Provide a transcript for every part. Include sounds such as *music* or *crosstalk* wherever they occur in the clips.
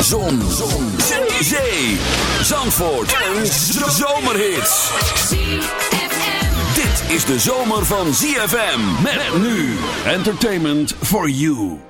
Zon. Zon. Zee. Zandvoort. En zomerhits. Dit is de zomer van ZFM. Met nu. Entertainment for you.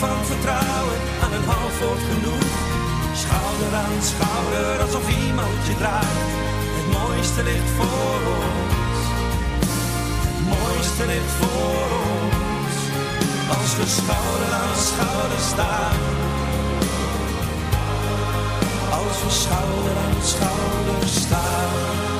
Van vertrouwen een half wordt genoeg. Schouder aan schouder, alsof iemand je draagt. Het mooiste ligt voor ons. Het mooiste ligt voor ons. Als we schouder aan schouder staan. Als we schouder aan schouder staan.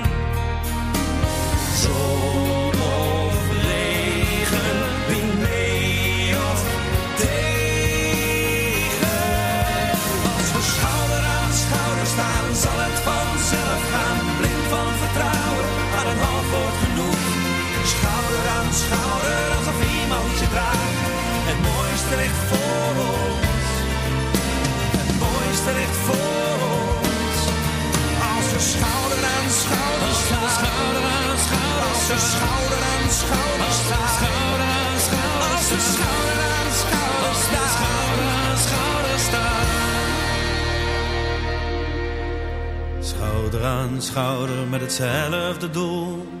Ligt voor ons, het mooiste ligt voor ons. Als we schouder aan schouder staan, schouder aan schouder, als we schouder aan schouder staan, schouder aan schouder, als we schouder aan schouder staan, schouder aan schouder staan. Schouder aan schouder met hetzelfde doel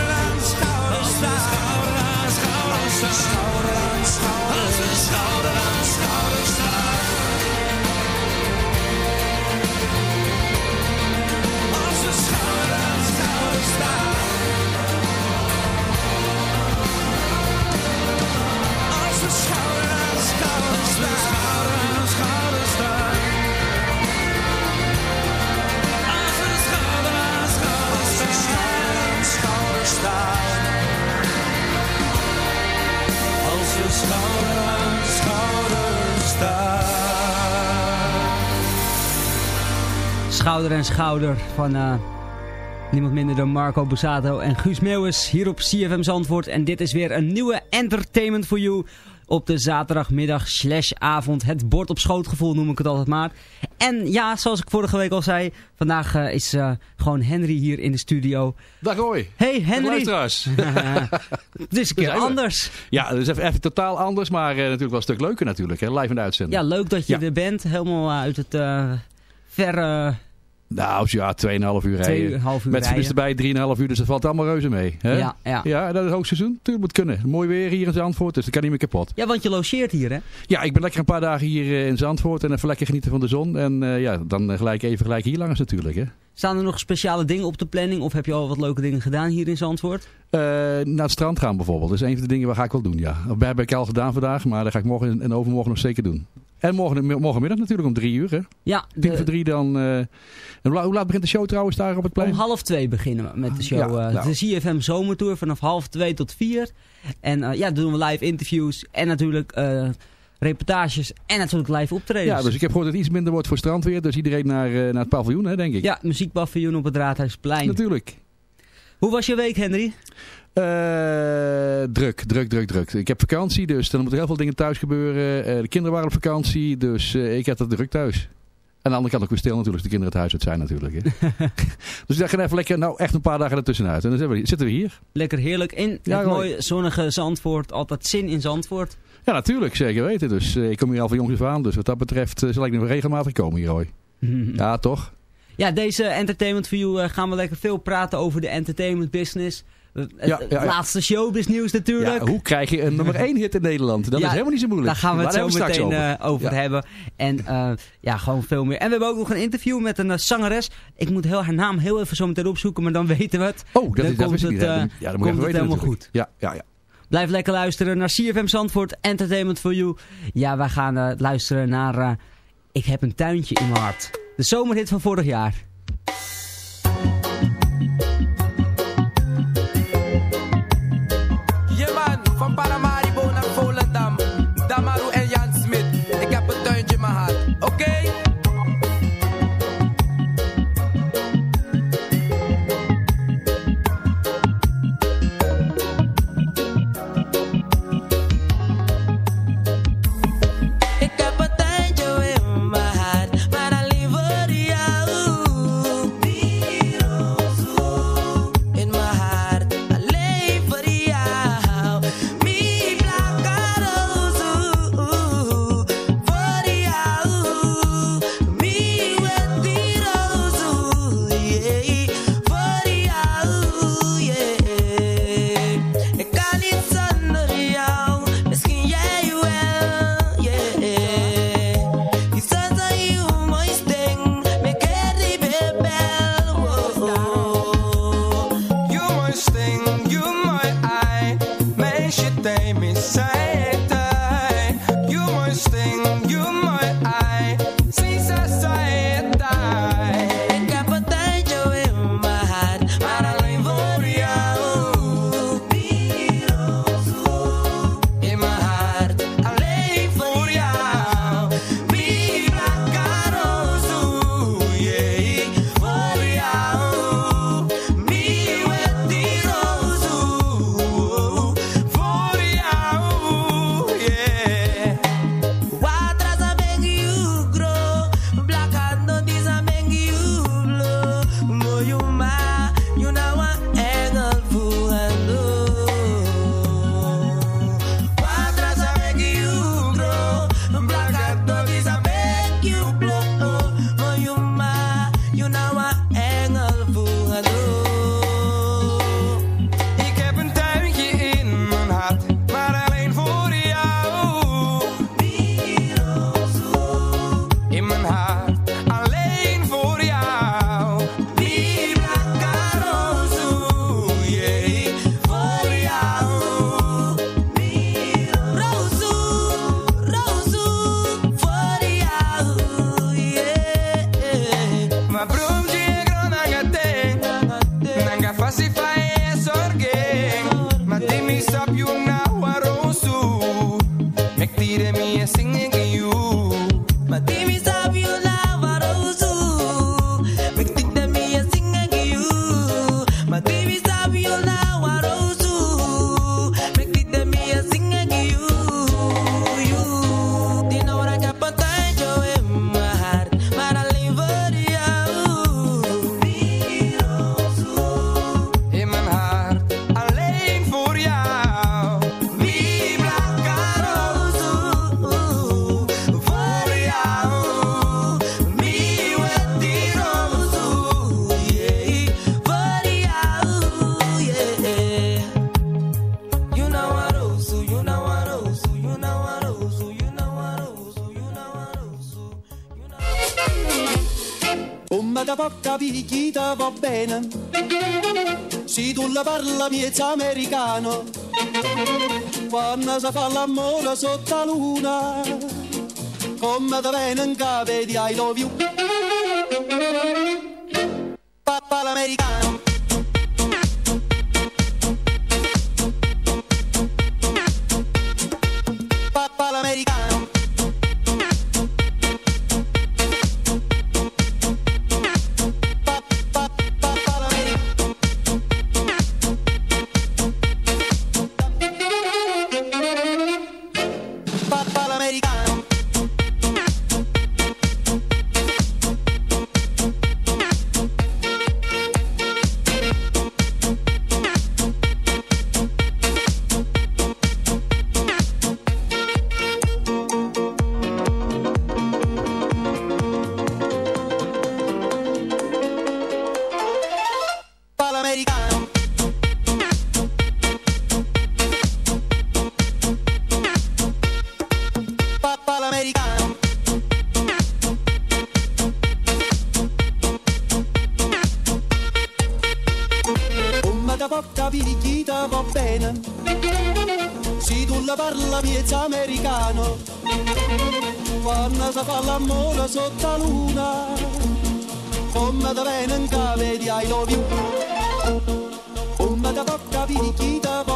van uh, niemand minder dan Marco Bussato en Guus Meeuwis hier op CFM Zandvoort. En dit is weer een nieuwe Entertainment for You op de zaterdagmiddag slash avond. Het bord op schootgevoel noem ik het altijd maar. En ja, zoals ik vorige week al zei, vandaag uh, is uh, gewoon Henry hier in de studio. Dag hoi. Hey Henry. *laughs* het is een keer anders. Ja, het is even, even totaal anders, maar uh, natuurlijk wel een stuk leuker natuurlijk, hè? live in de uitzending. Ja, leuk dat je ja. er bent, helemaal uit het verre nou, ja, 2,5 uur rijden. Met rijden. erbij 3,5 uur, dus dat valt allemaal reuze mee. Hè? Ja, ja. ja, dat is hoogseizoen. Tuurlijk moet kunnen. Mooi weer hier in Zandvoort, dus dat kan niet meer kapot. Ja, want je logeert hier, hè? Ja, ik ben lekker een paar dagen hier eh, in Zandvoort en even lekker genieten van de zon. En uh, ja, dan gelijk even gelijk hier langs natuurlijk, hè. Staan er nog speciale dingen op de planning of heb je al wat leuke dingen gedaan hier in Zandvoort? Uh, naar het strand gaan bijvoorbeeld. Dat is een van de dingen waar ga ik wel doen, ja. Dat heb ik al gedaan vandaag, maar dat ga ik morgen en overmorgen nog zeker doen. En morgen, morgenmiddag natuurlijk om drie uur. Hè? Ja. Tien voor drie dan... en hoe laat begint de show trouwens daar op het plein? Om half twee beginnen we met de show. Ja, nou. De CFM Zomertour vanaf half twee tot vier. En ja, doen we live interviews. En natuurlijk reportages en natuurlijk live optredens. Ja, dus ik heb gehoord dat het iets minder wordt voor strandweer. Dus iedereen naar, uh, naar het paviljoen, hè, denk ik. Ja, muziekpaviljoen op het Raadhuisplein. Natuurlijk. Hoe was je week, Henry? Uh, druk, druk, druk, druk. Ik heb vakantie, dus dan moeten heel veel dingen thuis gebeuren. Uh, de kinderen waren op vakantie, dus ik heb het druk thuis. En aan de andere kant ook weer stil natuurlijk, als de kinderen het huis uit zijn natuurlijk. *laughs* dus ik dacht, even lekker, nou echt een paar dagen ertussenuit. En dan zitten we, zitten we hier. Lekker heerlijk in ja, het mooie zonnige Zandvoort. Altijd zin in Zandvoort. Ja, natuurlijk, zeker weten. Dus ik kom hier al van jongens aan. Dus wat dat betreft zal ik nog regelmatig komen hier, hoor. *laughs* ja, toch? Ja, deze Entertainment uh, gaan we lekker veel praten over de entertainment business. Ja, ja, ja. laatste showbiz nieuws natuurlijk. hoe krijg je een nummer *laughs* 1 hit in Nederland? Dat is helemaal niet zo moeilijk. Daar gaan we het zo meteen over, over hebben. En ja, gewoon veel meer. En we hebben ook nog een interview met een zangeres. Ik moet heel, haar naam heel even zo meteen opzoeken, maar dan *laughs* weten we het. Oh, dat, dan is, dat komt het, het, ja, dan komt het helemaal goed. Ja, ja, ja. Blijf lekker luisteren naar CFM Zandvoort Entertainment for You. Ja, wij gaan luisteren naar Ik heb een tuintje in mijn hart. De zomerhit van vorig jaar. Bene. La parla miezza americano, quando si fa l'amore sotto la luna, come da venga vedi I love Come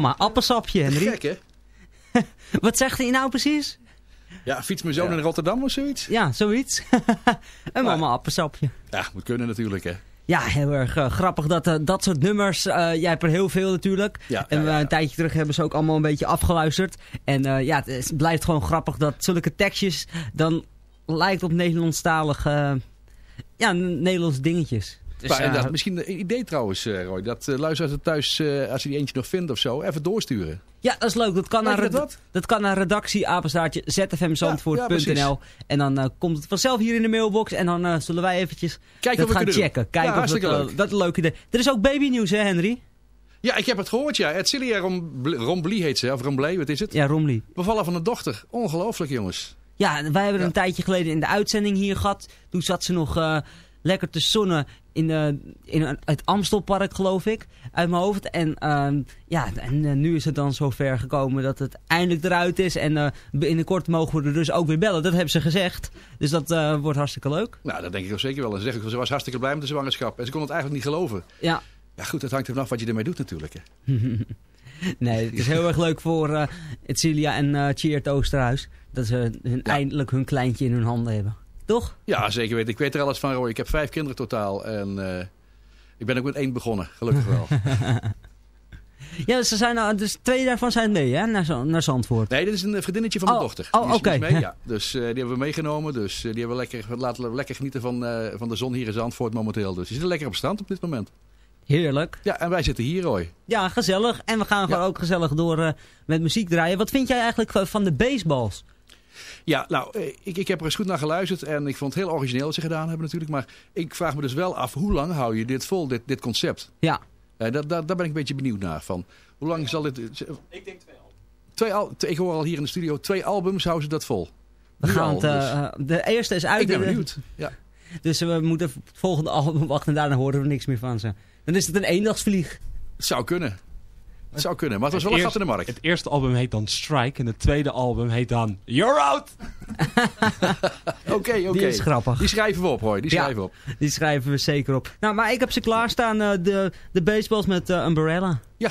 mama, appelsapje, Henry. Gek, hè? *laughs* Wat zegt hij nou precies? Ja, fiets mijn zoon in Rotterdam of zoiets? Ja, zoiets. *laughs* en mama, appelsapje. Ja, moet kunnen natuurlijk, hè. Ja, heel erg eh, grappig dat eh, dat soort nummers, eh, jij hebt er heel veel natuurlijk. Ja, en ja, we ja, ja. een tijdje terug hebben ze ook allemaal een beetje afgeluisterd. En eh, ja, het is- blijft gewoon grappig dat zulke tekstjes dan lijkt op Nederlandstalige, eh, ja, N- Nederlandse dingetjes. Dus, maar eh, misschien een idee trouwens, eh, Roy. Dat uh, luisteraars het thuis, eh, als je die eentje nog vindt of zo, even doorsturen. ja, dat is leuk. Dat kan, naar, dat dat kan naar redactie apenstaartje zfmzandvoort.nl en dan eh, komt het vanzelf hier in de mailbox en dan eh, zullen wij eventjes Kijk dat gaan checken. Kijken Ja, of dat, hartstikke eh, leuk. dat een leuk idee. Er is ook babynieuws hè Henry? Ja, ik heb het gehoord, ja. Edcilia Rombly, Rombly heet ze, of Romblé, wat is het? Ja, Romley. Bevallen van een dochter. Ongelooflijk, jongens. Ja, wij hebben Ja. een tijdje geleden in de uitzending hier gehad. Toen zat ze nog eh, lekker te zonnen in, eh, in het Amstelpark, geloof ik, uit mijn hoofd. En, ehm, ja, en eh, nu is het dan zover gekomen dat het eindelijk eruit is. En eh, binnenkort mogen we er dus ook weer bellen. Dat hebben ze gezegd. Dus dat wordt hartstikke leuk. Nou, dat denk ik ook zeker wel. Ik, ze was hartstikke blij met de zwangerschap. En ze kon het eigenlijk niet geloven. Ja, Ja, goed, dat hangt er vanaf wat je ermee doet natuurlijk. Hè. *laughs* nee, het is heel erg leuk voor Etcilia en eh Cheert Oosterhuis. Dat ze hun, eindelijk hun kleintje in hun handen hebben. Toch? Ja, zeker weten. Ik weet er alles van, Roy. Ik heb vijf kinderen totaal. En eh, ik ben ook met één begonnen, gelukkig wel. *laughs* Ja, ze zijn, nou- dus twee daarvan zijn mee, hè, naar, naar Zandvoort. Nee, dit is een vriendinnetje van mijn Oh, dochter. oh, Die is oké. mee, ja. *laughs* Dus eh, die hebben we meegenomen. Dus eh, die hebben we lekker, laten we lekker genieten van, eh, van de zon hier in Zandvoort momenteel. Dus die zitten lekker op strand op dit moment. Heerlijk. Ja, en wij zitten hier, Roy. Ja, gezellig. En we gaan gewoon ook gezellig door eh, met muziek draaien. Wat vind jij eigenlijk van de baseballs? Ja, nou, eh, ik, ik heb er eens goed naar geluisterd en ik vond het heel origineel wat ze gedaan hebben natuurlijk. Maar ik vraag me dus wel af, hoe lang hou je dit vol, dit, dit concept? Ja, Eh, daar, daar, daar ben ik een beetje benieuwd naar. Van, hoe lang zal dit... Ik denk twee albums. Twee al, ik hoor al hier in de studio, twee albums houden ze dat vol. we gaan al, het... eh, dus. eh, de eerste is uit. ik ben benieuwd. Ja. Dus we moeten het volgende album wachten en daarna horen we niks meer van ze. Dan is het een eendagsvlieg. Het zou kunnen. Het zou kunnen, maar het was wel een gat in de markt. Het eerste album heet dan Strike en het tweede album heet dan You're Out! *laughs* Oké, oké. Die is grappig. Die schrijven we op, hoor. Die schrijven we op. Die schrijven we zeker op. Nou, maar ik heb ze klaarstaan, eh de, de baseballs met eh, Umbrella. Ja.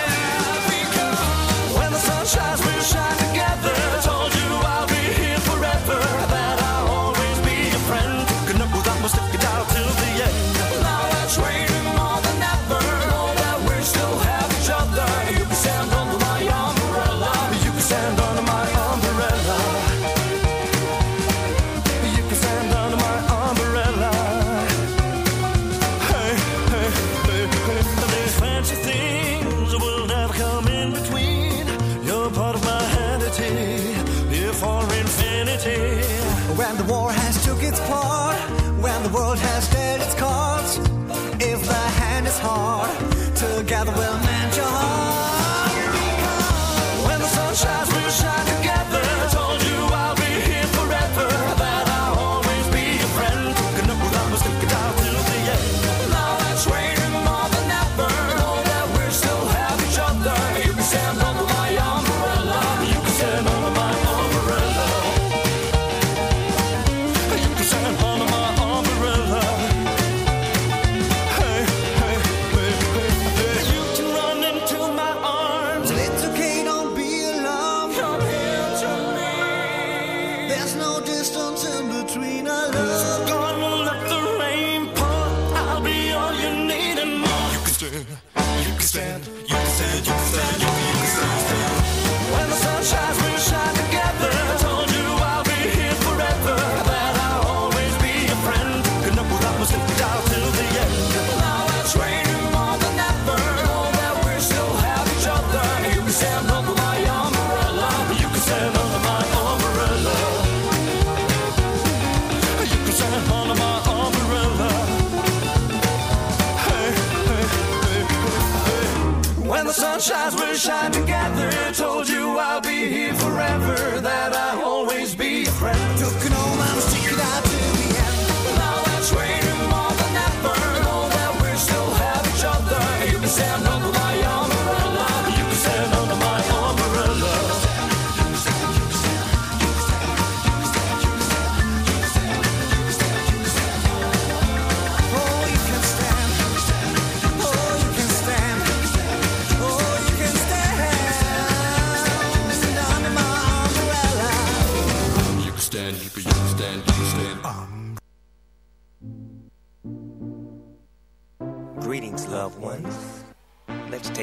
Shine again.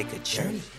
take a journey.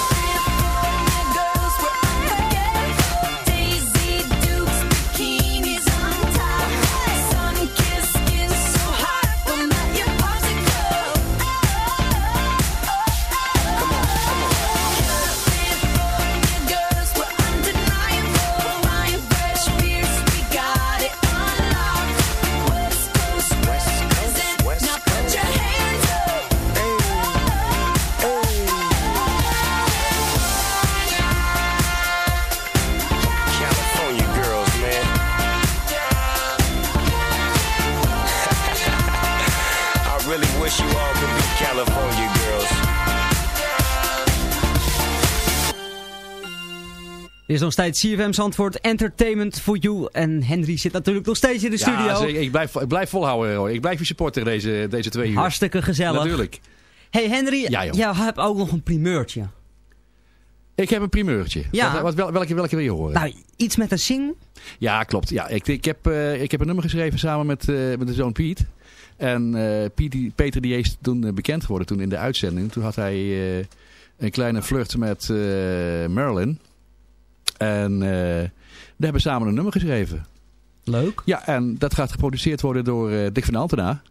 Is nog steeds CFM Zandvoort Entertainment for You. En Henry zit natuurlijk nog steeds in de studio. Ja, ik blijf, ik blijf volhouden, Roy. Ik blijf je supporter deze, deze twee uur. Hartstikke gezellig. Natuurlijk. Hey Henry, Ja, jij hebt ook nog een primeurtje. Ik heb een primeurtje. Ja. Wat, wat, wel- welke, welke wil je horen? Nou, iets met een single? Ja, klopt. Ja, ik, ik, heb, eh, ik heb een nummer geschreven samen met, eh, met de zoon Piet. En eh, Piet, die- Peter die is toen bekend geworden toen in de uitzending. Toen had hij een kleine flirt met Marilyn. En eh we hebben samen een nummer geschreven. Leuk. Ja, en dat gaat geproduceerd worden door eh, Dick van Altena.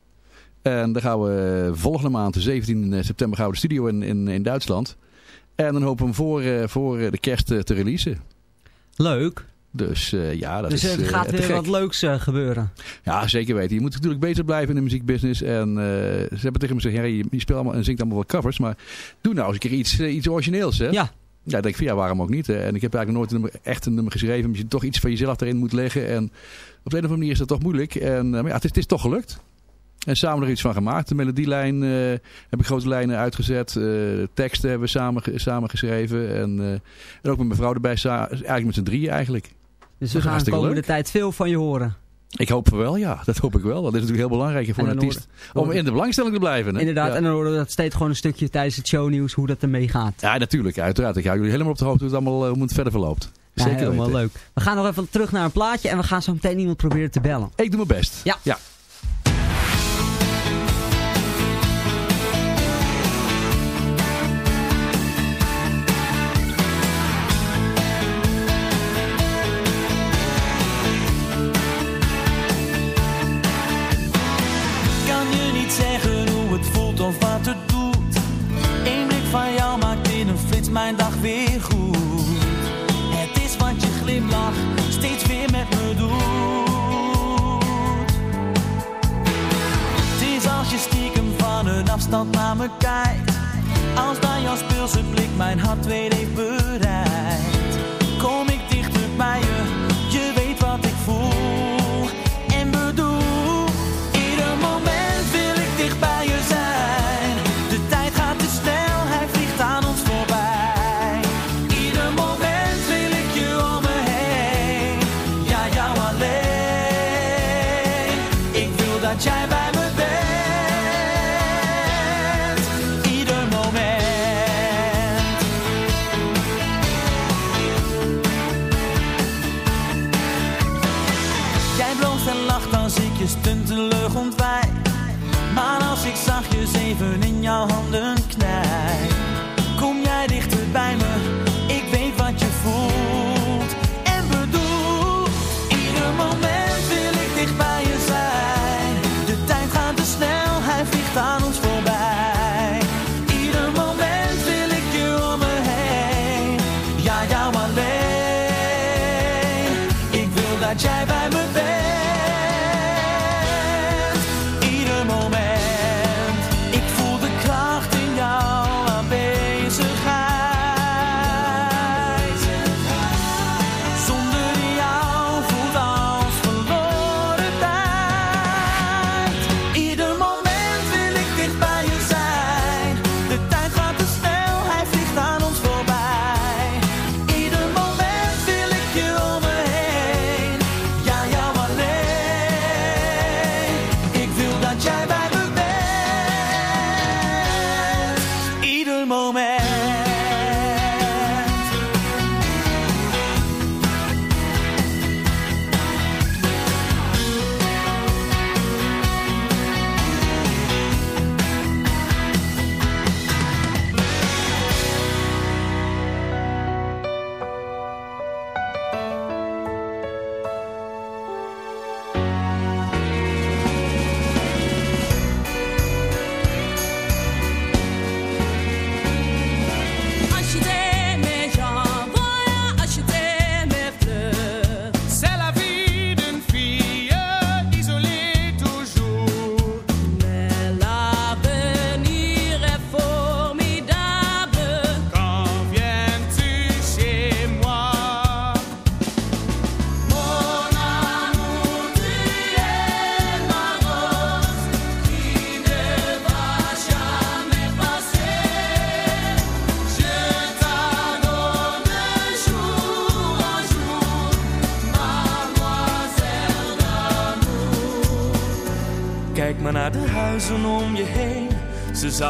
En dan gaan we volgende maand, de 17 september, gaan we de studio in, in, in Duitsland. En dan hopen we hem voor, eh, voor eh, de kerst eh, te releasen. Leuk. Dus eh, ja, dat dus is er eh, gaat weer gek. wat leuks eh, gebeuren. Ja, zeker weten. Je moet natuurlijk bezig blijven in de muziekbusiness. En eh, ze hebben tegen me gezegd, Harry, je, speelt allemaal en zingt allemaal wel covers. Maar doe nou eens een keer iets, eh, iets origineels. Hè? Ja. Ja, ik denk van ja, waarom ook niet. Hè? En ik heb eigenlijk nooit een nummer, echt een nummer geschreven. Omdat je toch iets van jezelf erin moet leggen. En op de een of andere manier is dat toch moeilijk. En, eh, maar ja, het is, het is toch gelukt. En samen er iets van gemaakt. De melodielijn eh, heb ik grote lijnen uitgezet. Eh, de teksten hebben we samen, samen geschreven. En, en ook met mijn vrouw erbij. Eigenlijk met z'n drieën eigenlijk. Dus we gaan de komende leuk. tijd veel van je horen. Ik hoop wel, ja. Dat hoop ik wel. Dat is natuurlijk heel belangrijk voor En een artiest. Om in de belangstelling te blijven. Hè? Inderdaad, Ja. en dan horen we dat steeds gewoon een stukje tijdens het shownieuws hoe dat ermee gaat. Ja, natuurlijk. Uiteraard. Ik hou jullie helemaal op de hoogte hoe het allemaal eh, hoe het verder verloopt. Ja, Zeker helemaal leuk. We gaan nog even terug naar een plaatje en we gaan zo meteen iemand proberen te bellen. Ik doe mijn best. Ja. ja. Mijn dag weer goed. Het is wat je glimlach steeds weer met me doet. Het is als je stiekem van een afstand naar me kijkt. Als dan jouw speelse blik mijn hart weer heeft stuntelig ontwijk. Maar als ik zachtjes even in jouw handen knijp, kom jij dichter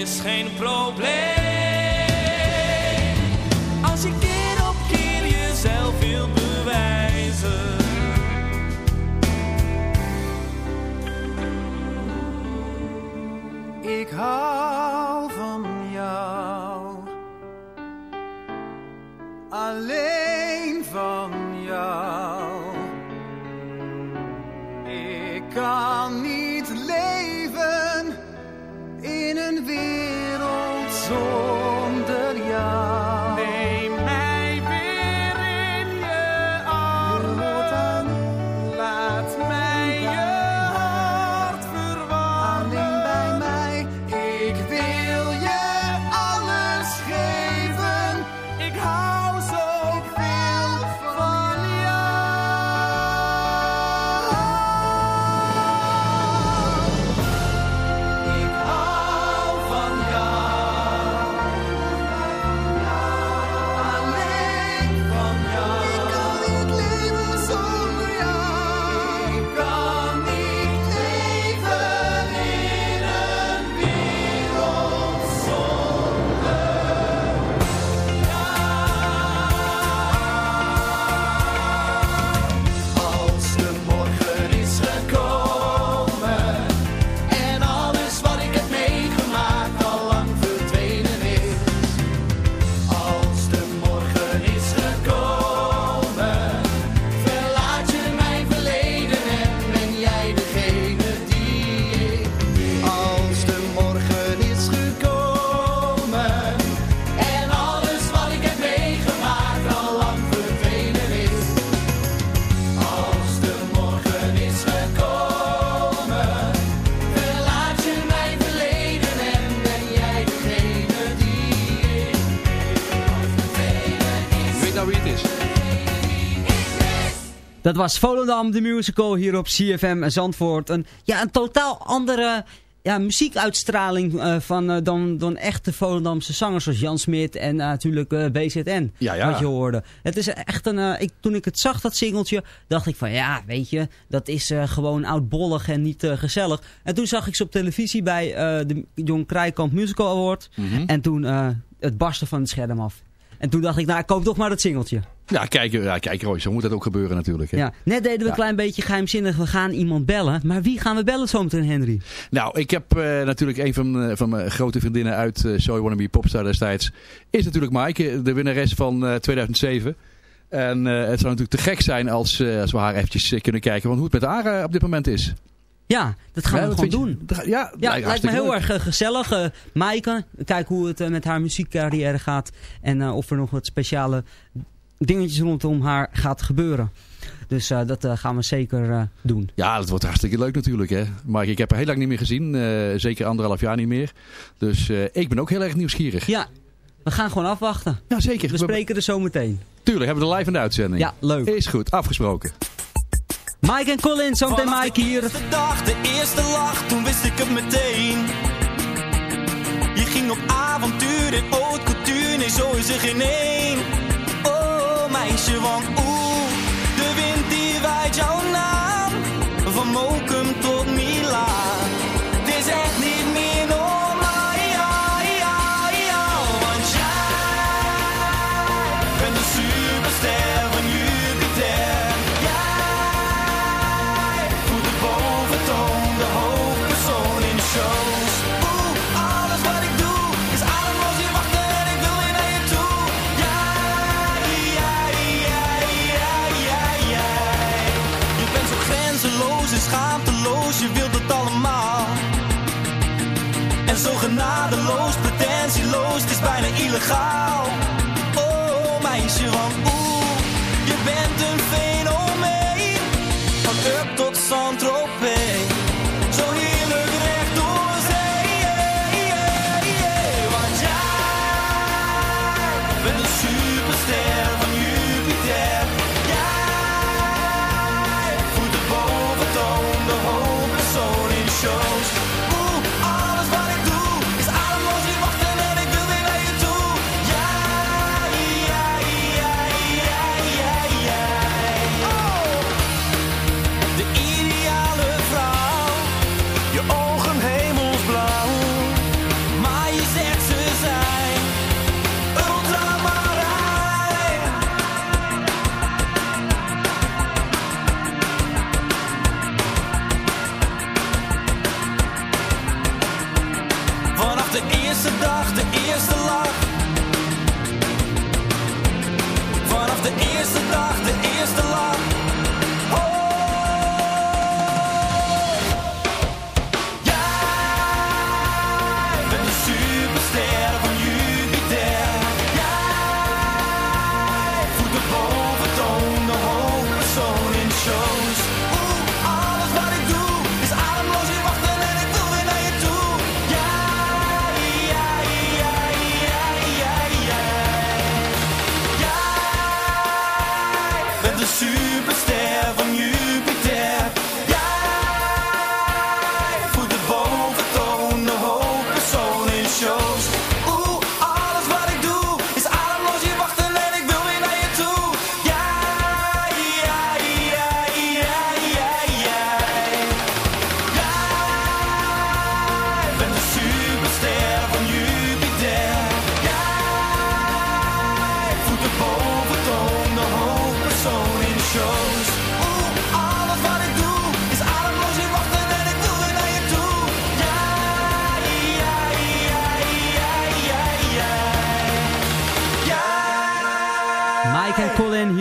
is geen probleem. Was Volendam, de musical hier op CFM Zandvoort. Een, ja, een totaal andere ja, muziekuitstraling eh, van, eh, dan, dan echte Volendamse zangers zoals Jan Smit en eh, natuurlijk BZN. Ja, ja. Wat je hoorde. Het is echt een, ik, toen ik het zag, dat singeltje, dacht ik van ja, weet je, dat is gewoon oudbollig en niet gezellig. En toen zag ik ze op televisie bij de Jong Krijkamp Musical Award. Mhm. En toen het barsten van het scherm af. En toen dacht ik, nou, ik koop toch maar dat singeltje. Ja, kijk, ja, kijk Roy, zo moet dat ook gebeuren natuurlijk. Hè? Ja, net deden we Ja. een klein beetje geheimzinnig. We gaan iemand bellen. Maar wie gaan we bellen zometeen, Henry? Nou, ik heb eh, natuurlijk een van, eh, van mijn grote vriendinnen uit uh, So You Wanna Be Popstar destijds. Is natuurlijk Maaike, de winnares van eh, 2007. En eh, het zou natuurlijk te gek zijn als, eh, als we haar eventjes eh, kunnen kijken. Want hoe het met haar eh, op dit moment is. Ja, dat gaan Ja, we gewoon je? doen. Ga- Ja, Ja, lijkt me heel leuk. erg eh, gezellig. eh Maaike, kijk hoe het eh, met haar muziekcarrière gaat. En eh, of er nog wat speciale dingetjes rondom haar gaat gebeuren. Dus eh, dat eh, gaan we zeker eh, doen. Ja, dat wordt hartstikke leuk natuurlijk. Hè. Maar ik heb haar heel lang niet meer gezien. eh, zeker anderhalf jaar niet meer. Dus eh, ik ben ook heel erg nieuwsgierig. Ja, we gaan gewoon afwachten. Ja, zeker. We spreken er zo meteen. Tuurlijk, hebben we de live in de uitzending. Ja, leuk. Is goed, afgesproken. Mike en Colin, zometeen Mike hier. De eerste dag, de eerste lach, toen wist ik het meteen. Je ging op avontuur in haute couture, nee zo is er geen één. Meisje, want oeh, de wind die waait jouw naam. Van zo genadeloos, pretentieloos, het is bijna illegaal. Oh, meisje, oeh,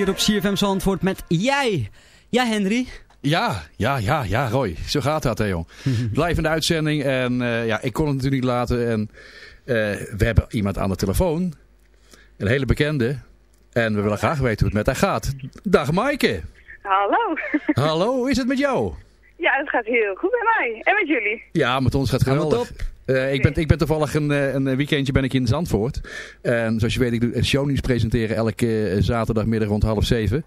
hier op CFM Zandvoort met Jij. Ja, Henry. Ja, ja, ja, ja, Roy. Zo gaat dat, hè, jong. *laughs* Blijvende uitzending. En eh, ja, ik kon het natuurlijk niet laten. En eh, we hebben iemand aan de telefoon. Een hele bekende. En we willen graag weten hoe het met haar gaat. Dag, Maaike. Hallo. *laughs* Hallo, hoe is het met jou? Ja, het gaat heel goed bij mij. En met jullie? Ja, met ons gaat het Helemaal geweldig. Eh, ik, ben, ik ben toevallig een, eh, een weekendje ben ik in Zandvoort. En zoals je weet, ik doe shownieuws presenteren elke eh, zaterdagmiddag rond half zeven.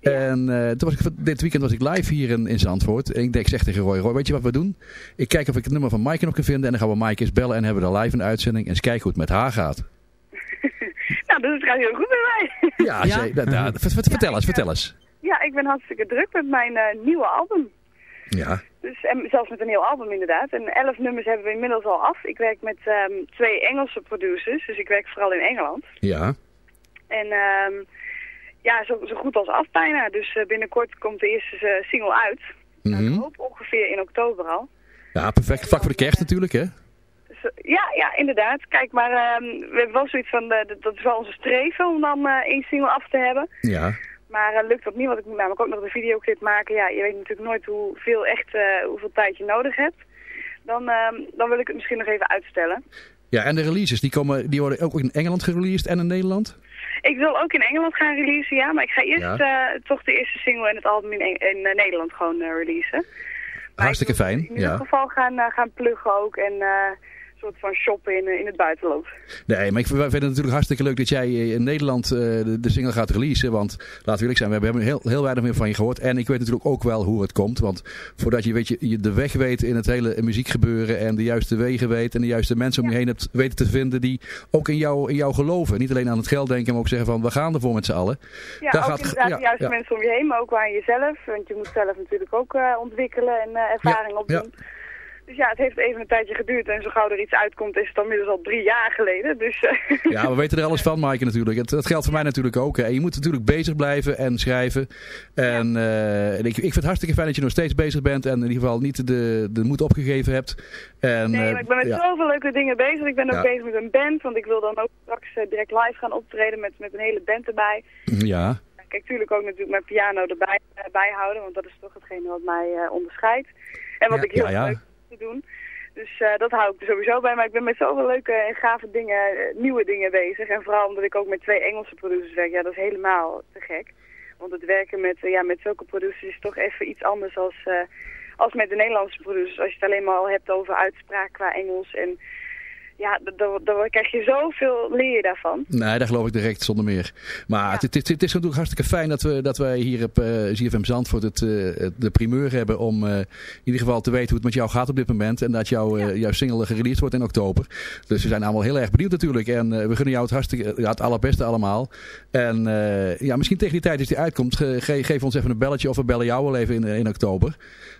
En toen was ik, dit weekend was ik live hier in, in Zandvoort. En ik denk, ik zeg tegen Roy, Roy, weet je wat we doen? Ik kijk of ik het nummer van Maaike nog kan vinden. En dan gaan we Maaike eens bellen en hebben we daar live een uitzending. En eens kijken hoe het met haar gaat. *laughs* Nou, dus het gaat heel goed bij mij. Ja, dat- dat- ver- ver- vertel eens, vertel eens. Ja, ik ben hartstikke druk met mijn nieuwe album. Ja, Dus, en zelfs met een heel album inderdaad. En elf nummers hebben we inmiddels al af. Ik werk met ehm, twee Engelse producers, dus ik werk vooral in Engeland. ja. En ehm, ja, zo, zo goed als af bijna. Dus eh, binnenkort komt de eerste eh, single uit. Nou, Mhm. ik hoop ongeveer in oktober al. Ja, perfect. Vlak voor de kerst natuurlijk, hè? Ja, ja, inderdaad. Kijk, maar ehm, we hebben wel zoiets van, eh, dat- dat is wel onze streven om dan één single af te hebben. Ja. Maar eh, lukt dat niet, want ik moet namelijk ook nog de videoclip maken. Ja, je weet natuurlijk nooit hoeveel, echt, eh, hoeveel tijd je nodig hebt. Dan, ehm, dan wil ik het misschien nog even uitstellen. Ja, en de releases, die, komen, die worden ook in Engeland gereleased en in Nederland? Ik wil ook in Engeland gaan releasen, ja. Maar ik ga eerst Ja. eh, toch de eerste single en het album in, in Nederland gewoon releasen. Hartstikke fijn, In ieder ja. geval gaan, gaan pluggen ook en soort van shoppen in, eh, in het buitenland. Nee, maar ik vind het natuurlijk hartstikke leuk dat jij eh, in Nederland eh, de, de single gaat releasen. Want laten we eerlijk zijn, we hebben heel, heel weinig meer van je gehoord. En ik weet natuurlijk ook wel hoe het komt. Want voordat je, weet je, je de weg weet in het hele muziekgebeuren en de juiste wegen weet en de juiste mensen om je heen hebt weten te vinden die ook in jou, in jou geloven. Niet alleen aan het geld denken, maar ook zeggen van we gaan ervoor met z'n allen. Ja, Daar ook gaat- inderdaad ja, de juiste ja. mensen om je heen, maar ook aan jezelf. Want je moet zelf natuurlijk ook ontwikkelen en ervaring Ja, opdoen. Dus ja, het heeft even een tijdje geduurd en zo gauw er iets uitkomt is het dan inmiddels al drie jaar geleden. Dus eh, *laughs* Ja, we weten er alles van, Maaike, natuurlijk. Het, dat geldt voor mij natuurlijk ook. Hè. En je moet natuurlijk bezig blijven en schrijven. En eh, en ik, ik vind het hartstikke fijn dat je nog steeds bezig bent. En in ieder geval niet de, de moed opgegeven hebt. En, nee, eh, maar ik ben met ja. zoveel leuke dingen bezig. Ik ben ook Ja. bezig met een band, want ik wil dan ook straks direct live gaan optreden met, met een hele band erbij. Ja, Kijk, natuurlijk ook natuurlijk mijn piano erbij bijhouden, want dat is toch hetgene wat mij onderscheidt. En wat Ja, ik heel leuk doen. Dus eh, dat hou ik er sowieso bij. Maar ik ben met zoveel leuke en gave dingen, eh, nieuwe dingen bezig. En vooral omdat ik ook met twee Engelse producers werk. Ja, dat is helemaal te gek. Want het werken met, eh, ja, met zulke producers is toch even iets anders als, als met de Nederlandse producers. Als je het alleen maar al hebt over uitspraak qua Engels. En ja, d- d- dan krijg je zoveel leer daarvan. Nee, daar geloof ik direct zonder meer. Maar het, het, het is natuurlijk hartstikke fijn dat, we, dat wij hier op eh ZFM Zandvoort het, eh, de primeur hebben om eh, in ieder geval te weten hoe het met jou gaat op dit moment. En dat jouw jouw single gereleased wordt in oktober. Dus we zijn allemaal heel erg benieuwd natuurlijk. En we gunnen jou het, hartstikke, ja, het allerbeste allemaal. En ja, misschien tegen die tijd als die uitkomt, ge- ge- geef ons even een belletje of we bellen jou wel even in, in oktober.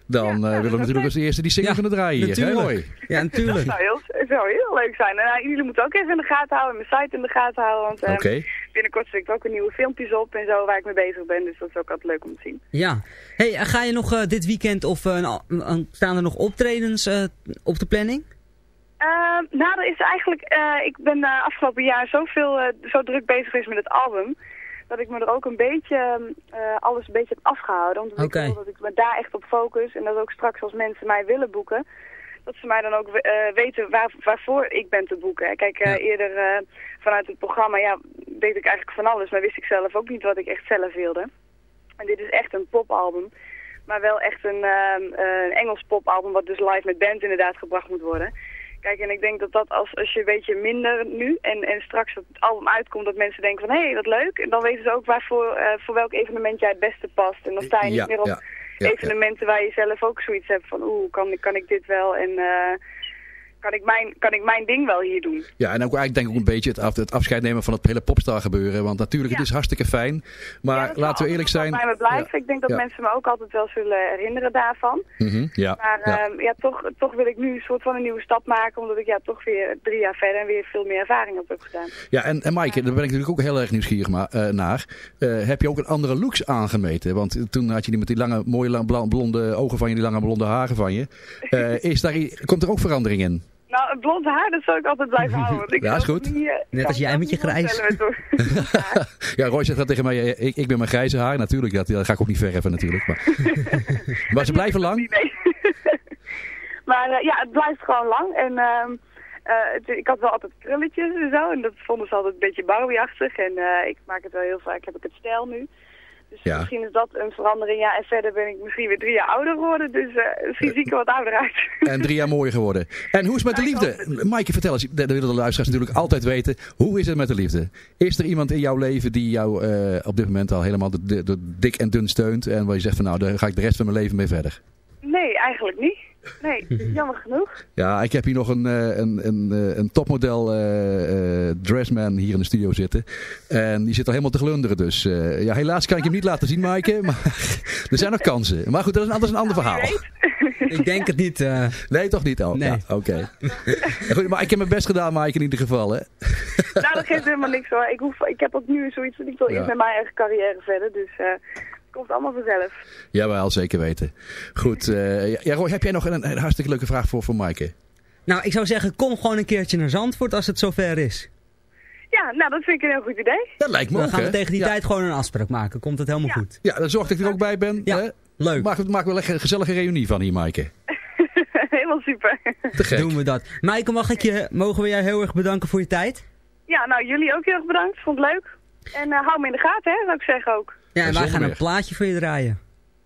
Dan eh, willen we natuurlijk als eerste die single Ja, kunnen draaien natuurlijk. Roy? Ja, Dat natuurlijk. zou heel, het zou heel leuk zijn. En eh, jullie moeten ook even in de gaten houden, mijn site in de gaten houden. Want eh, Oké. binnenkort zet ik ook een nieuwe filmpjes op en zo waar ik mee bezig ben. Dus dat is ook altijd leuk om te zien. Ja. Hey, ga je nog eh, dit weekend of een- een- staan er nog optredens eh, op de planning? Ehm, nou, er is eigenlijk, eh, ik ben eh, afgelopen jaar zoveel, eh, zo druk bezig geweest met het album, dat ik me er ook een beetje, eh, alles een beetje heb afgehouden. Omdat ik wil dat ik me daar echt op focus en dat ook straks als mensen mij willen boeken, dat ze mij dan ook eh, weten waar, waarvoor ik ben te boeken. Kijk, eh, Ja. eerder vanuit het programma, ja, deed ik eigenlijk van alles, maar wist ik zelf ook niet wat ik echt zelf wilde. En dit is echt een popalbum. Maar wel echt een, een Engels popalbum wat dus live met band inderdaad gebracht moet worden. Kijk, en ik denk dat dat als, als je een beetje minder nu en, en straks dat het album uitkomt, dat mensen denken van hé, hey, wat leuk. En dan weten ze ook waarvoor, eh, voor welk evenement jij het beste past. En dan sta je niet meer op ja, ja, evenementen waar je zelf ook zoiets hebt van oeh, kan, ik- kan ik dit wel en eh, kan, ik mijn, kan ik mijn ding wel hier doen. Ja, en ook eigenlijk denk ik ook een beetje het, af, het afscheid nemen van het hele popstar gebeuren. Want natuurlijk, het is hartstikke fijn. Maar Ja, laten we eerlijk zijn. bij me blijft. Ja. Ik denk dat mensen me ook altijd wel zullen herinneren daarvan. Mhm, ja. Maar ja. ja, toch, toch wil ik nu een soort van een nieuwe stap maken, omdat ik ja, toch weer drie jaar verder en weer veel meer ervaring op heb gedaan. ja, en, en Maaike, daar ben ik natuurlijk ook heel erg nieuwsgierig eh, naar. Eh, heb je ook een andere looks aangemeten? Want toen had je die met die lange, mooie lang, blonde ogen van je, die lange blonde haren van je. *laughs* Eh, is daar, komt er ook verandering in? Nou, het blond haar, dat zal ik altijd blijven houden. Ik Ja, is goed. Niet, eh, Net als jij met je grijs. *laughs* Ja, Roy zegt dat tegen mij. eh, Ik, ik ben mijn grijze haar. Natuurlijk, dat, dat ga ik ook niet verheffen natuurlijk. Maar, *laughs* maar ze blijven lang. Nee. *laughs* maar eh, ja, het blijft gewoon lang. En ehm, eh, het- ik had wel altijd krulletjes en zo. En dat vonden ze altijd een beetje Barbie-achtig. En ik maak het wel heel vaak, heb ik het stijl nu. Dus Ja. misschien is dat een verandering. Ja, en verder ben ik misschien weer drie jaar ouder geworden. Dus ik er wat ouder uit. *laughs* En drie jaar mooier geworden. En hoe is het met de liefde? Maaike, vertel eens. Dat willen de luisteraars natuurlijk altijd weten. Hoe is het met de liefde? Is er iemand in jouw leven die jou eh, op dit moment al helemaal de, de- de dik en dun steunt? En waar je zegt van nou, daar ga ik de rest van mijn leven mee verder? Nee, eigenlijk niet. Nee, *laughs* jammer genoeg. Ja, ik heb hier nog een, eh, een, een, eh, een topmodel eh, eh, dressman hier in de studio zitten. En die zit al helemaal te glunderen. Dus eh, ja, helaas kan ik hem niet laten zien, Maaike. *laughs* Maar er zijn nog kansen. Maar goed, dat is een, dat is een ander verhaal. Ik denk het niet. eh. Nee, toch niet? Oh, Nee. ja, oké. Goed, maar ik heb mijn best gedaan, Maaike, in ieder geval. Hè? nou, dat geeft helemaal niks hoor. Ik, hoef, ik heb ook nu zoiets, ik wil Ja. eerst met mijn eigen carrière verder. Dus eh, komt allemaal vanzelf. Jawel, zeker weten. Goed. eh, ja, Roy, heb jij nog een, een hartstikke leuke vraag voor, voor Maaike? Nou, ik zou zeggen, kom gewoon een keertje naar Zandvoort als het zover is. Ja, nou, dat vind ik een heel goed idee. Dat lijkt me Dan ook, gaan we tegen die ja. tijd gewoon een afspraak maken. Komt het helemaal Ja. goed. Ja, dan zorg dat ik er ook bij ben. Ja, hè? leuk. Maak, maak wel een gezellige reunie van hier, Maaike. *laughs* helemaal super. Te gek. Doen we dat. Maaike, mag ik je, mogen we jou heel erg bedanken voor je tijd? ja, nou, jullie ook heel erg bedankt. Vond het leuk. En eh, hou me in de gaten, hè, zou ik zeggen ook. Ja, en wij gaan een plaatje voor je draaien.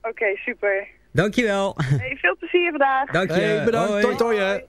Oké, super. Dankjewel. Hey, veel plezier vandaag. Dank je. Hey, bedankt. Hoi. Toi, toi,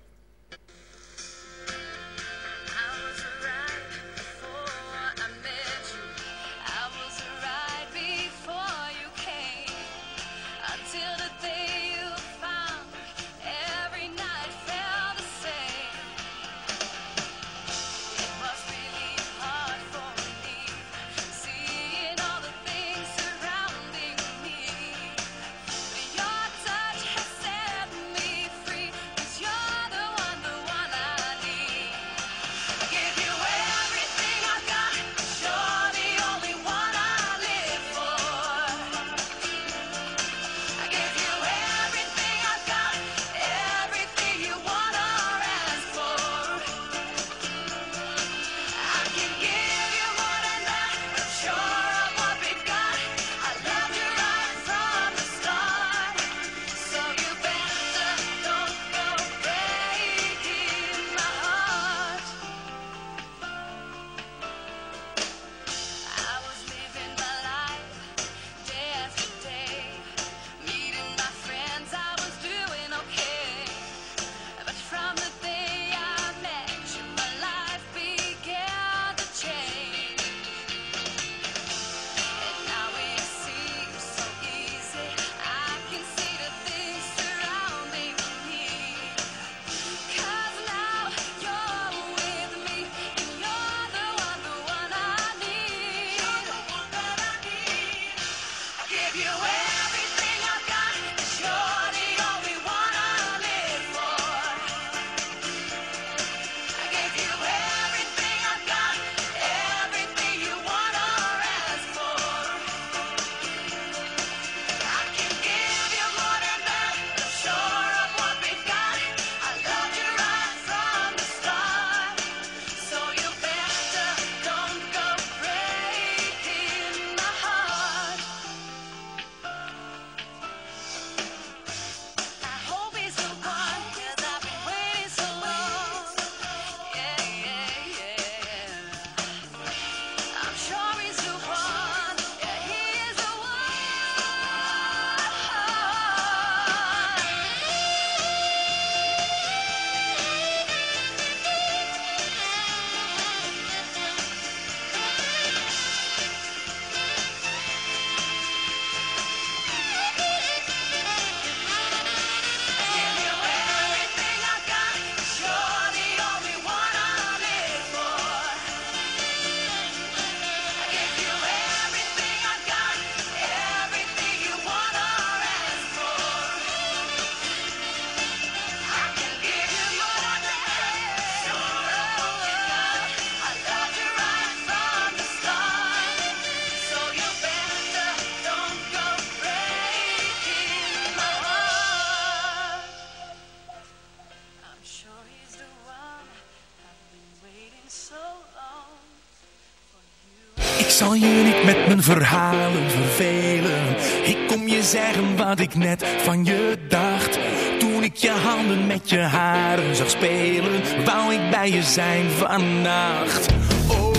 verhalen vervelen. Ik kom je zeggen wat ik net van je dacht. Toen ik je handen met je haren zag spelen, wou ik bij je zijn vannacht. Oh,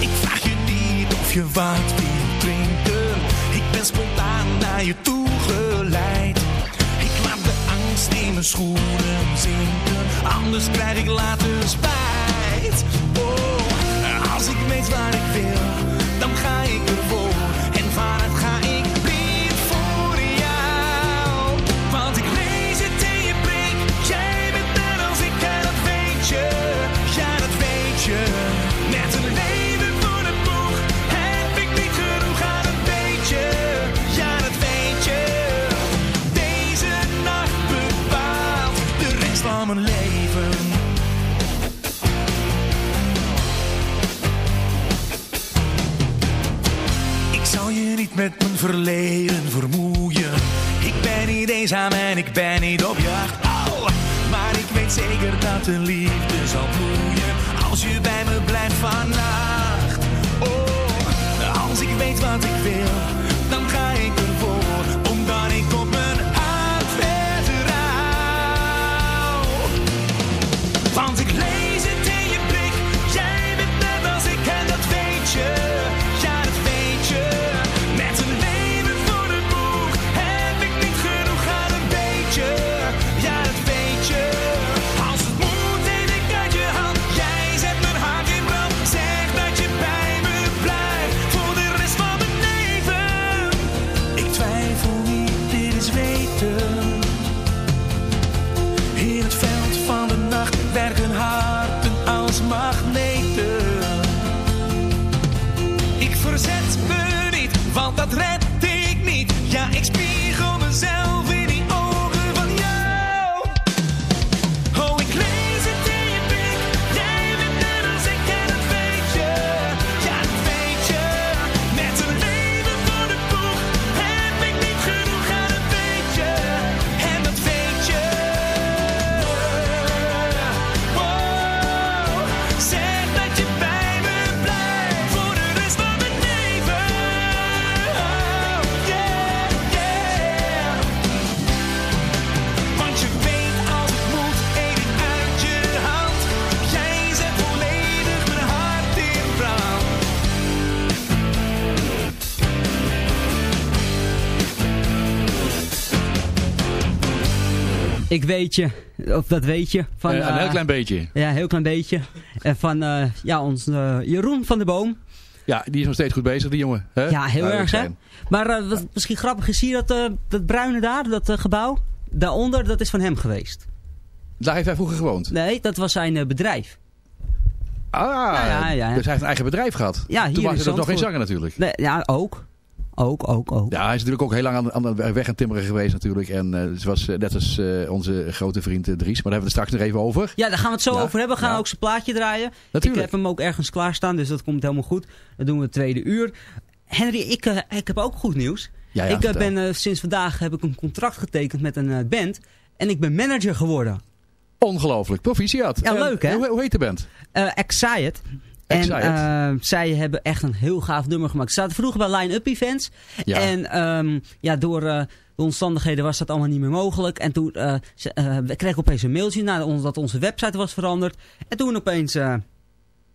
ik vraag je niet of je wat wil drinken. Ik ben spontaan naar je toe geleid. Ik laat de angst in mijn schoenen zinken, anders krijg ik later spijt. Oh, als ik weet waar ik wil, dan ga ik ervoor. Met mijn verleden vermoeien. Ik ben niet eenzaam en ik ben niet op jacht. Oh, maar ik weet zeker dat de liefde zal bloeien. Als je bij me blijft vannacht. Oh, als ik weet wat ik wil, Ik weet je, of dat weet je. Van, Eh, een heel eh, klein beetje. Ja, een heel klein beetje. En van eh, ja, ons Jeroen van de Boom. Ja, die is nog steeds goed bezig, die jongen. Hè? Ja, heel Duidelijk erg hè. Maar wat misschien grappig is, zie je dat, dat bruine daar, dat gebouw? Daaronder, dat is van hem geweest. Daar heeft hij vroeger gewoond. Nee, dat was zijn bedrijf. Ah, Ja, ja, ja. dus hij heeft een eigen bedrijf gehad. Ja, hier Toen was hij nog geen zanger natuurlijk. Nee, ja, ook. Ook, ook, ook. Ja, hij is natuurlijk ook heel lang aan, aan de weg aan timmeren geweest natuurlijk. En eh het was eh, net als eh, onze grote vriend Dries. Maar daar hebben we het straks nog even over. Ja, daar gaan we het zo Ja, over hebben. We gaan ja. ook zijn plaatje draaien. Natuurlijk. Ik heb hem ook ergens klaarstaan, dus dat komt helemaal goed. Dat doen we het tweede uur. Henry, ik, ik heb ook goed nieuws. Ja, ja, ik vertel. ben sinds vandaag heb ik een contract getekend met een band. En ik ben manager geworden. Ongelooflijk. Proficiat. Ja, leuk, hè? Hoe, hoe heet de band? Eh Excited. En Excited. eh, zij hebben echt een heel gaaf nummer gemaakt. Ze zaten vroeger bij line-up events. Ja. En ehm, ja, door eh, de omstandigheden was dat allemaal niet meer mogelijk. En toen eh, ze, eh, we kregen opeens een mailtje nadat onze website was veranderd. En toen opeens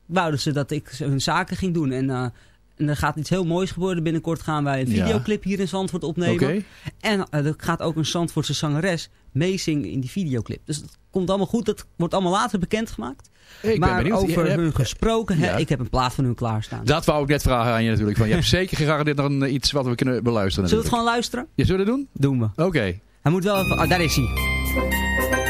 wouden ze dat ik hun zaken ging doen. En, en er gaat iets heel moois gebeuren. Binnenkort gaan wij een Ja. videoclip hier in Zandvoort opnemen. En eh, er gaat ook een Zandvoortse zangeres meezingen in die videoclip. Dus dat komt allemaal goed. Dat wordt allemaal later bekendgemaakt. Ik ben maar over Je hebt- hun gesproken, ik heb een plaat van hun klaarstaan. Dat wou ik net vragen aan je natuurlijk. Van, je hebt *laughs* zeker gegarandeerd nog een, eh, iets wat we kunnen beluisteren. Zullen we het gewoon luisteren? Je zullen doen? Doen we. Oké. Hij moet wel even... Ah, daar is hij.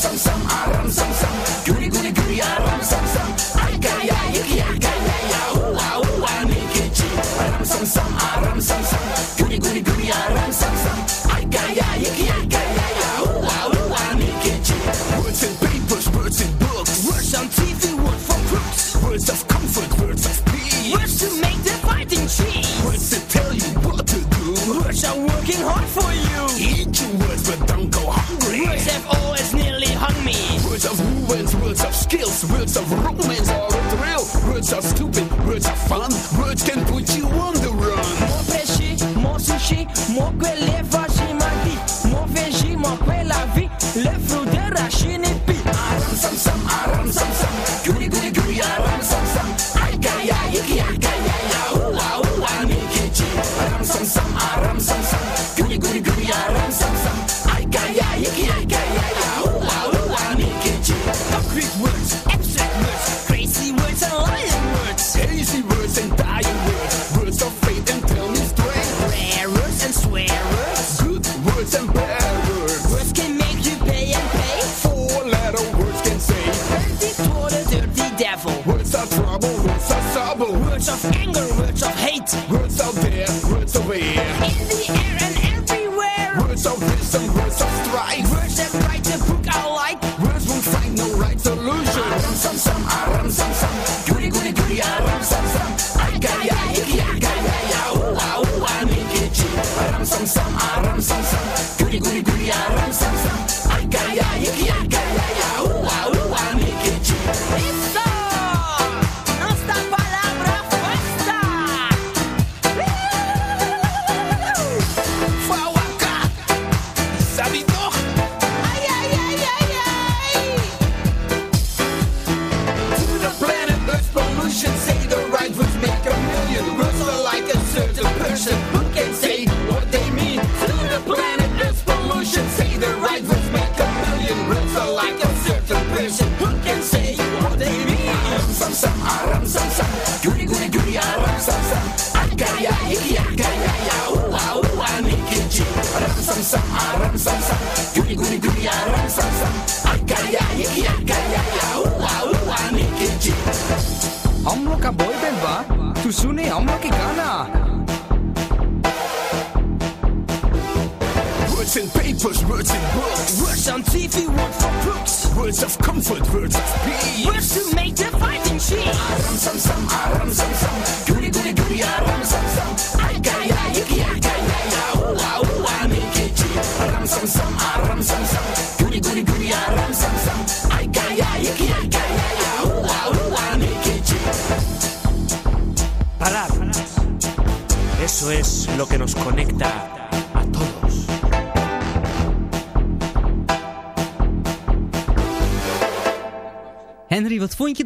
sam sam aram some.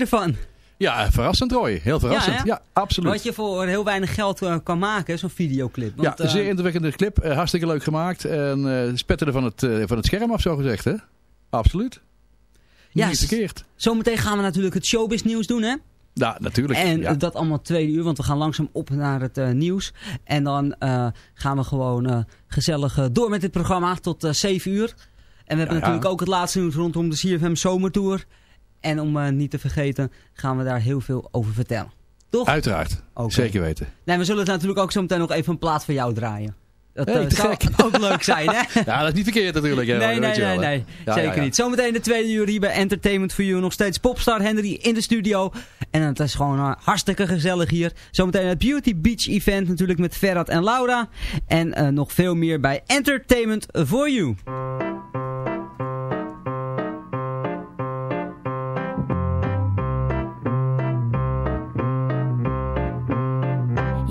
Ervan? Ja, verrassend Roy. Heel verrassend. Ja, absoluut. Wat je voor heel weinig geld eh, kan maken, zo'n videoclip. ja, Want, een eh, zeer indrukwekkende clip. Eh, hartstikke leuk gemaakt. En eh spetterde van het, van het scherm af, zo gezegd. Hè? Absoluut. Ja, Niet verkeerd. Zometeen gaan we natuurlijk het showbiz nieuws doen, hè? Ja, natuurlijk. En ja. dat allemaal tweede uur, want we gaan langzaam op naar het nieuws. En dan gaan we gewoon gezellig door met dit programma tot eh 7 uur. En we hebben ja. natuurlijk ook het laatste nieuws rondom de CFM Zomertour. En om eh, niet te vergeten gaan we daar heel veel over vertellen. Toch? Uiteraard. Zeker weten. Nee, we zullen natuurlijk ook zo meteen nog even een plaat van jou draaien. Dat Hey, eh, zou *laughs* ook leuk zijn, hè? *laughs* Ja, dat is niet verkeerd natuurlijk. hè, Nee, nee, nee, nee. Ja, Zeker ja, ja. niet. Zometeen de tweede uur hier bij Entertainment for You. Nog steeds Popstar Henry in de studio. En het is gewoon eh, hartstikke gezellig hier. Zometeen het Beauty Beach event natuurlijk met Ferrat en Laura. En nog veel meer bij Entertainment for You.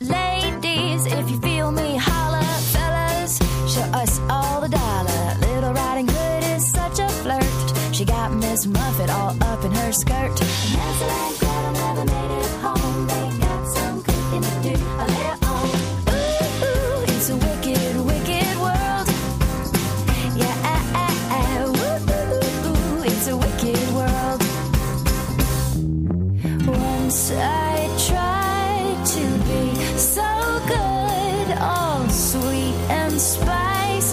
ladies, if you feel me, holla, fellas, show us all the dollar. Little Riding Hood is such a flirt. She got Miss Muffet all up in her skirt.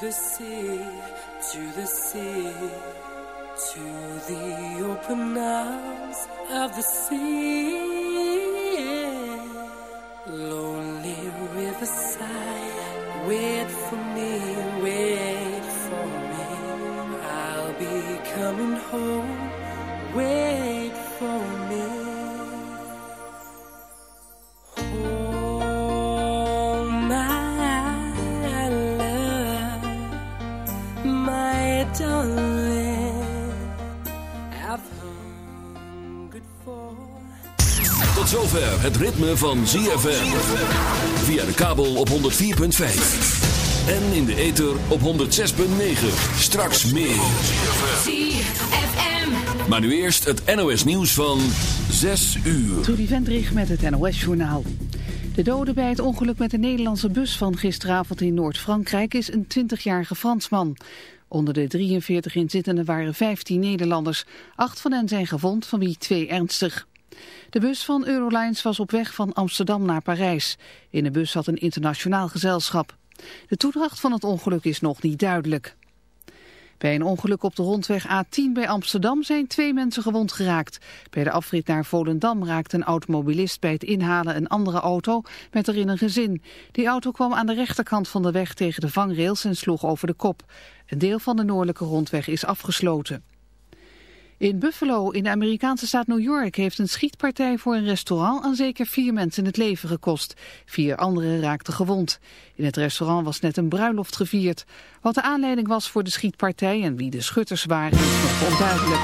the sea, to the sea, to the open arms of the sea. Lonely rivers sigh, wait for me, wait for me. I'll be coming home, wait Tot zover het ritme van ZFM. Via de kabel op 104.5. En in de ether op 106.9. Straks meer. ZFM. Maar nu eerst het NOS nieuws van 6 uur. Trudy Vendrig met het NOS-journaal. De dode bij het ongeluk met de Nederlandse bus van gisteravond in Noord-Frankrijk is een 20-jarige Fransman. Onder de 43 inzittenden waren 15 Nederlanders. Acht van hen zijn gewond, van wie twee ernstig. De bus van Eurolines was op weg van Amsterdam naar Parijs. In de bus zat een internationaal gezelschap. De toedracht van het ongeluk is nog niet duidelijk. Bij een ongeluk op de rondweg A10 bij Amsterdam zijn twee mensen gewond geraakt. Bij de afrit naar Volendam raakte een automobilist bij het inhalen een andere auto met erin een gezin. Die auto kwam aan de rechterkant van de weg tegen de vangrails en sloeg over de kop. Een deel van de noordelijke rondweg is afgesloten. In Buffalo, in de Amerikaanse staat New York, heeft een schietpartij voor een restaurant aan zeker vier mensen het leven gekost. Vier anderen raakten gewond. In het restaurant was net een bruiloft gevierd. Wat de aanleiding was voor de schietpartij en wie de schutters waren is nog onduidelijk.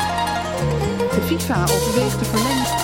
De FIFA overweegt de verlenging.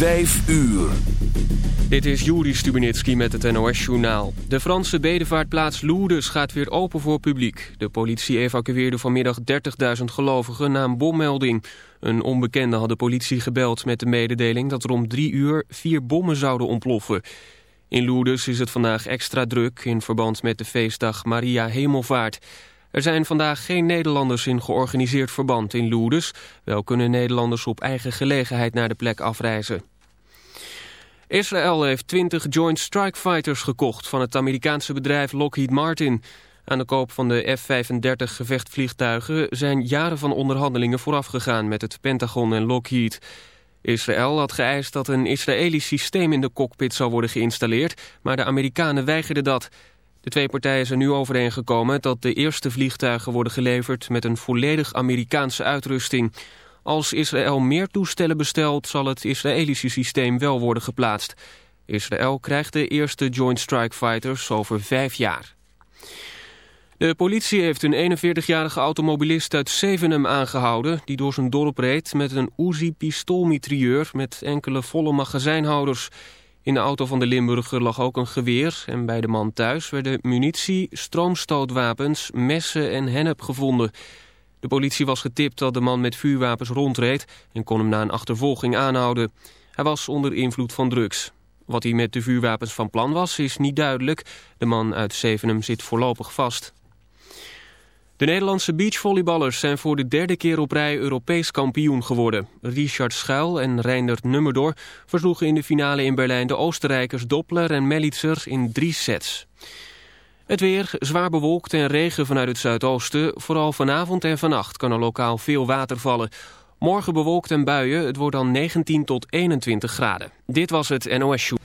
5 uur. Dit is Juri Stubenitski met het NOS-journaal. De Franse bedevaartplaats Lourdes gaat weer open voor publiek. De politie evacueerde vanmiddag 30.000 gelovigen na een bommelding. Een onbekende had de politie gebeld met de mededeling... dat er om drie uur vier bommen zouden ontploffen. In Lourdes is het vandaag extra druk... in verband met de feestdag Maria Hemelvaart. Er zijn vandaag geen Nederlanders in georganiseerd verband in Lourdes. Wel kunnen Nederlanders op eigen gelegenheid naar de plek afreizen. Israël heeft 20 Joint Strike Fighters gekocht van het Amerikaanse bedrijf Lockheed Martin. Aan de koop van de F-35 gevechtvliegtuigen zijn jaren van onderhandelingen voorafgegaan met het Pentagon en Lockheed. Israël had geëist dat een Israëlisch systeem in de cockpit zou worden geïnstalleerd, maar de Amerikanen weigerden dat. De twee partijen zijn nu overeengekomen dat de eerste vliegtuigen worden geleverd met een volledig Amerikaanse uitrusting. Als Israël meer toestellen bestelt, zal het Israëlische systeem wel worden geplaatst. Israël krijgt de eerste Joint Strike Fighters over vijf jaar. De politie heeft een 41-jarige automobilist uit Zevenum aangehouden... die door zijn dorp reed met een Uzi-pistoolmitrieur met enkele volle magazijnhouders. In de auto van de Limburger lag ook een geweer... en bij de man thuis werden munitie, stroomstootwapens, messen en hennep gevonden... De politie was getipt dat de man met vuurwapens rondreed en kon hem na een achtervolging aanhouden. Hij was onder invloed van drugs. Wat hij met de vuurwapens van plan was, is niet duidelijk. De man uit Zevenum zit voorlopig vast. De Nederlandse beachvolleyballers zijn voor de derde keer op rij Europees kampioen geworden. Richard Schuil en Reindert Nummerdor versloegen in de finale in Berlijn de Oostenrijkers Doppler en Melitzer in drie sets. Het weer, zwaar bewolkt en regen vanuit het zuidoosten. Vooral vanavond en vannacht kan er lokaal veel water vallen. Morgen bewolkt en buien, het wordt dan 19 tot 21 graden. Dit was het NOS Show.